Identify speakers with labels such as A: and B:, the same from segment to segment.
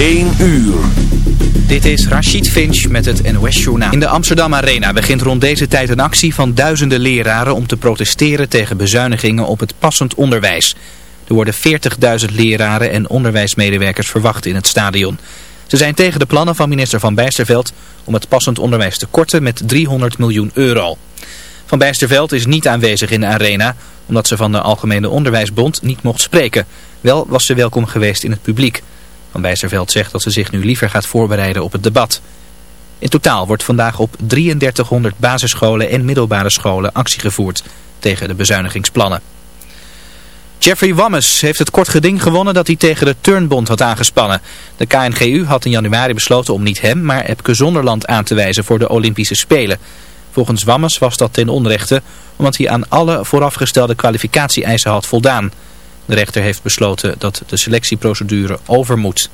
A: 1 uur.
B: Dit is Rachid Finch met het NOS-journaal. In de Amsterdam Arena begint rond deze tijd een actie van duizenden leraren om te protesteren tegen bezuinigingen op het passend onderwijs. Er worden 40.000 leraren en onderwijsmedewerkers verwacht in het stadion. Ze zijn tegen de plannen van minister Van Bijsterveld om het passend onderwijs te korten met 300 miljoen euro. Van Bijsterveld is niet aanwezig in de arena omdat ze van de Algemene Onderwijsbond niet mocht spreken. Wel was ze welkom geweest in het publiek. Van Bijsterveld zegt dat ze zich nu liever gaat voorbereiden op het debat. In totaal wordt vandaag op 3300 basisscholen en middelbare scholen actie gevoerd tegen de bezuinigingsplannen. Jeffrey Wammes heeft het kort geding gewonnen dat hij tegen de Turnbond had aangespannen. De KNGU had in januari besloten om niet hem, maar Epke Zonderland aan te wijzen voor de Olympische Spelen. Volgens Wammes was dat ten onrechte, omdat hij aan alle voorafgestelde kwalificatie-eisen had voldaan. De rechter heeft besloten dat de selectieprocedure over moet.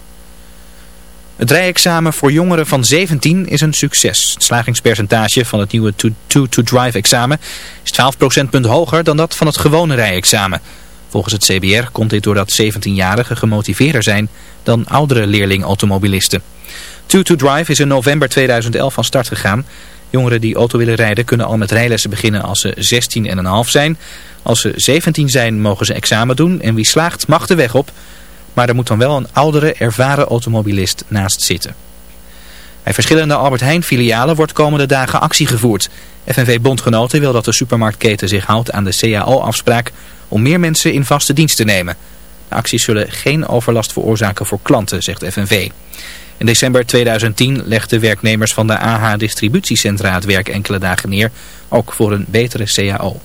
B: Het rijexamen voor jongeren van 17 is een succes. Het slagingspercentage van het nieuwe 2-to-drive-examen is 12 procentpunt hoger dan dat van het gewone rijexamen. Volgens het CBR komt dit doordat 17-jarigen gemotiveerder zijn dan oudere leerling-automobilisten. 2-to-drive is in november 2011 van start gegaan. Jongeren die auto willen rijden kunnen al met rijlessen beginnen als ze 16,5 zijn. Als ze 17 zijn mogen ze examen doen en wie slaagt mag de weg op. Maar er moet dan wel een oudere, ervaren automobilist naast zitten. Bij verschillende Albert Heijn filialen wordt komende dagen actie gevoerd. FNV Bondgenoten wil dat de supermarktketen zich houdt aan de CAO-afspraak om meer mensen in vaste dienst te nemen. De acties zullen geen overlast veroorzaken voor klanten, zegt FNV. In december 2010 legden werknemers van de AH distributiecentra het werk enkele dagen neer, ook voor een betere CAO.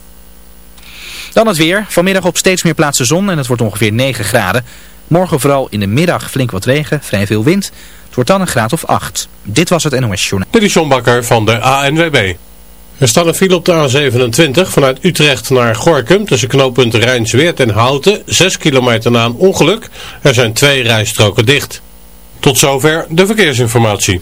B: Dan het weer. Vanmiddag op steeds meer plaatsen zon en het wordt ongeveer 9 graden. Morgen vooral in de middag flink wat regen, vrij veel wind. Het wordt dan een graad of 8. Dit was het NOS Journaal.
C: Dit is John Bakker van de ANWB. Er staat een file op de A27 vanuit Utrecht naar Gorkum tussen knooppunten Rijnsweert en Houten. 6 kilometer na een ongeluk. Er zijn twee rijstroken dicht. Tot zover de verkeersinformatie.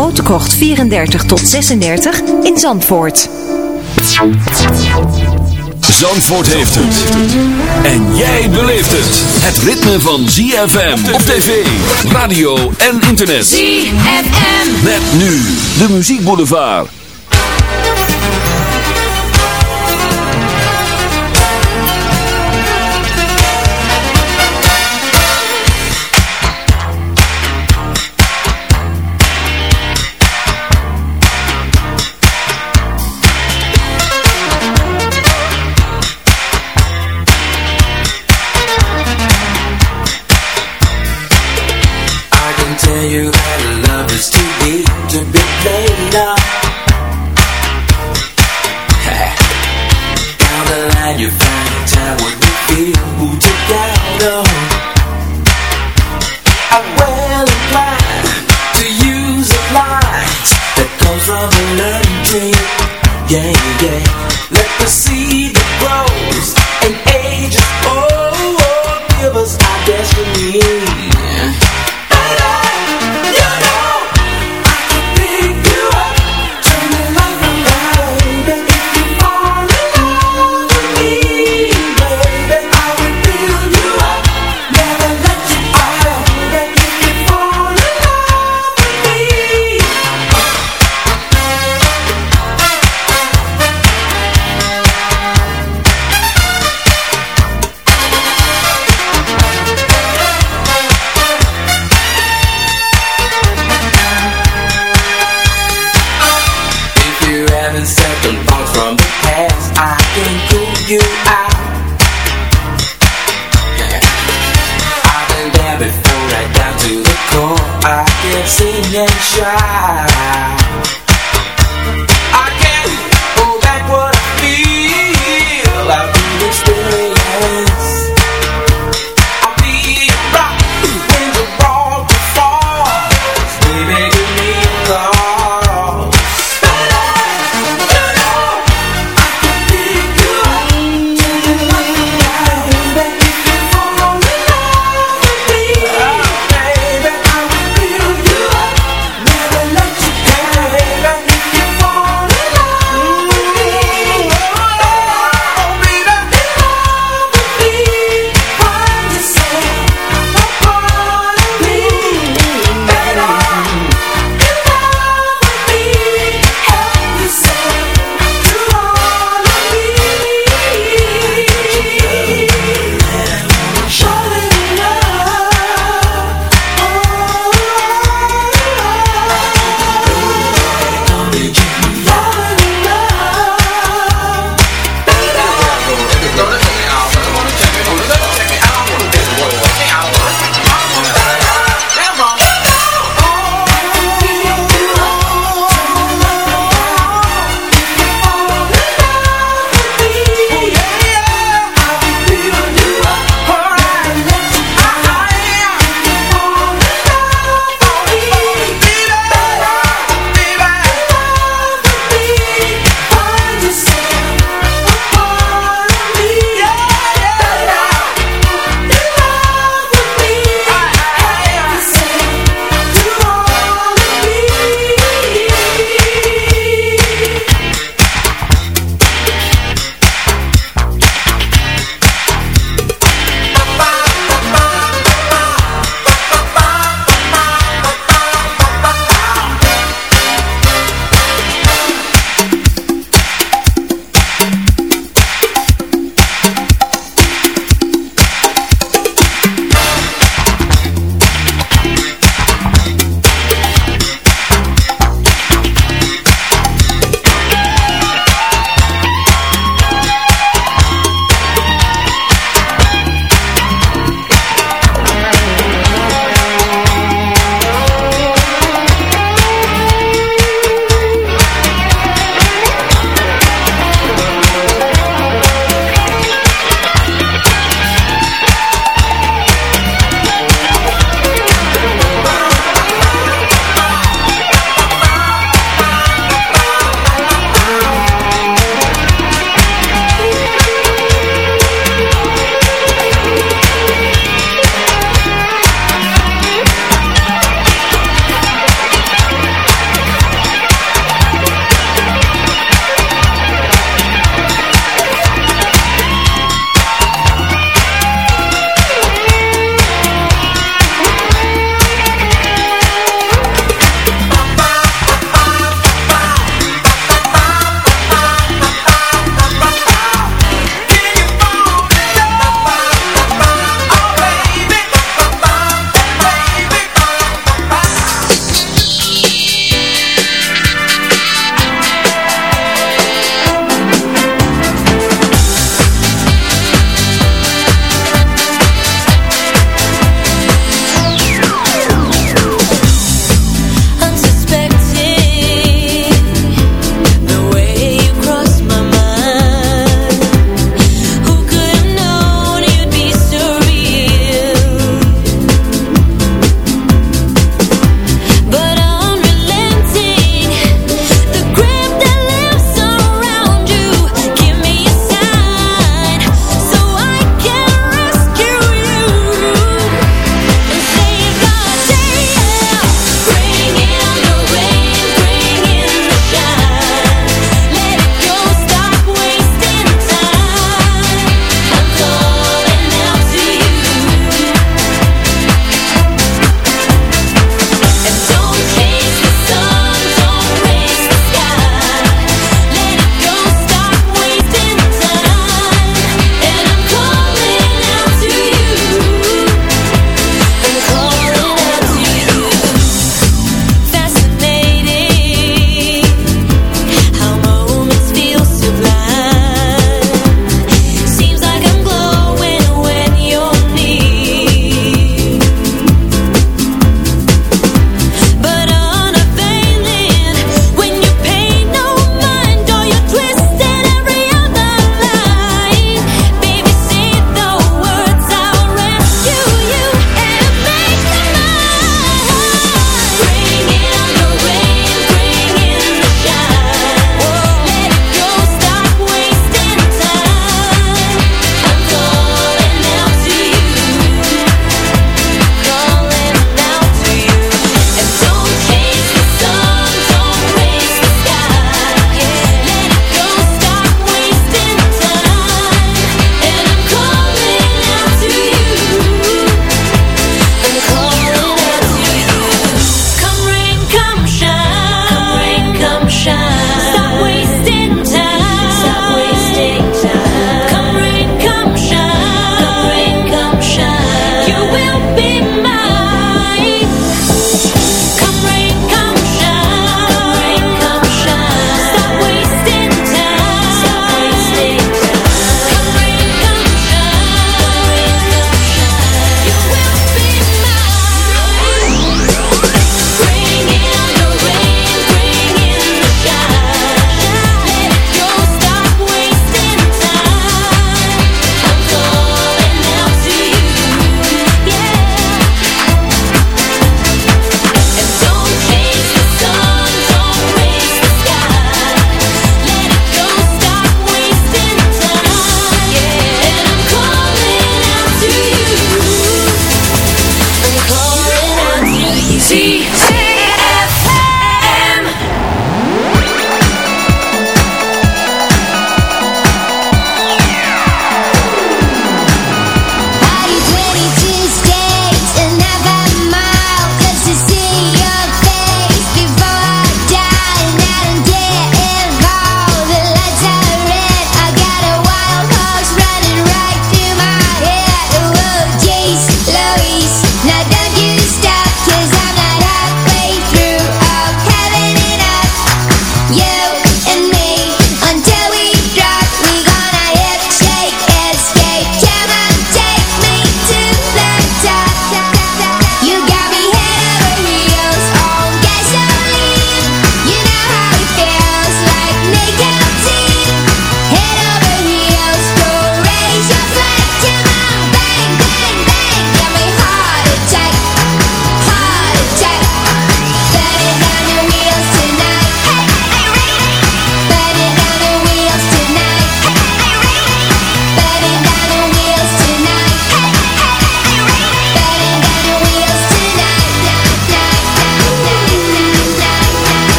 D: Krocht 34 tot 36 in Zandvoort.
A: Zandvoort heeft het. En jij beleeft het. Het ritme van ZFM op tv, radio en internet.
E: ZFM.
A: Met nu de muziekboulevard.
F: I Yeah, yeah. dancing and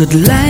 G: het lijkt